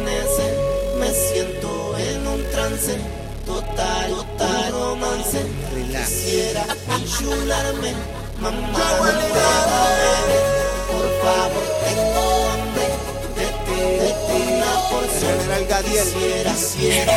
me siento en un trance, total, total romance. Quisiera enchularme, mamá, no puedo por favor, tengo hambre de ti, de ti, una porción. Quisiera, quisiera.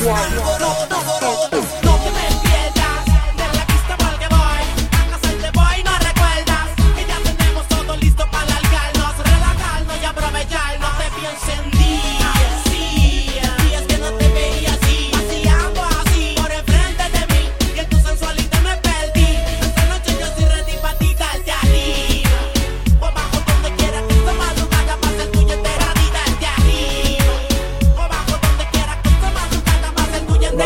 Worldwide.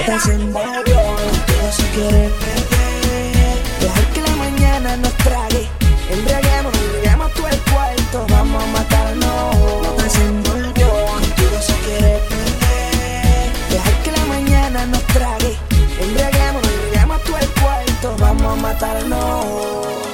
te se envolvió. Pero si quieres beber, dejar que la mañana nos trague. Embriaguemos, embriaguemos tú el cuarto, vamos a matarnos. No te se envolvió. Pero si quieres beber, dejar que la mañana nos trague. Embriaguemos, embriaguemos tú el cuarto, vamos a matarnos.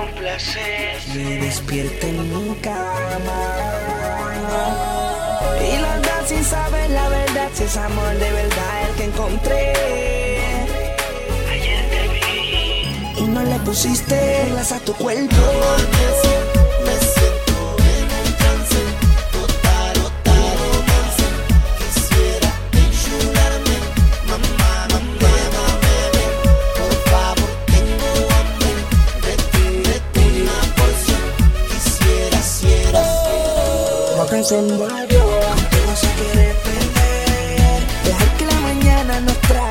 un placer. Me despierta en mi cama. Y la verdad sin saber la verdad, si es amor de verdad el que encontré. Ayer te vi. Y no le pusiste las a tu cuerpo. La canción volvió, no se quiere perder. Dejar que la mañana nos traiga.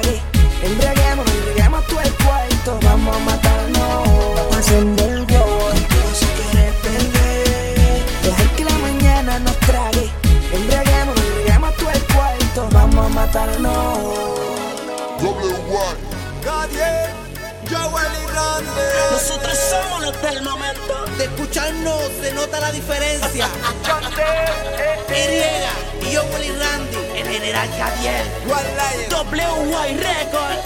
es el momento de escucharnos, se nota la diferencia. y yo, Willy Randy, el general Javier, WY Record,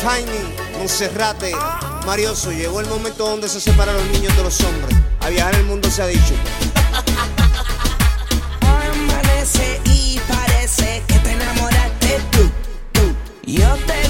Tiny, Monserrate, Marioso, llegó el momento donde se separan los niños de los hombres. A viajar el mundo se ha dicho. Amanece y parece que te enamoraste tú, tú. Yo te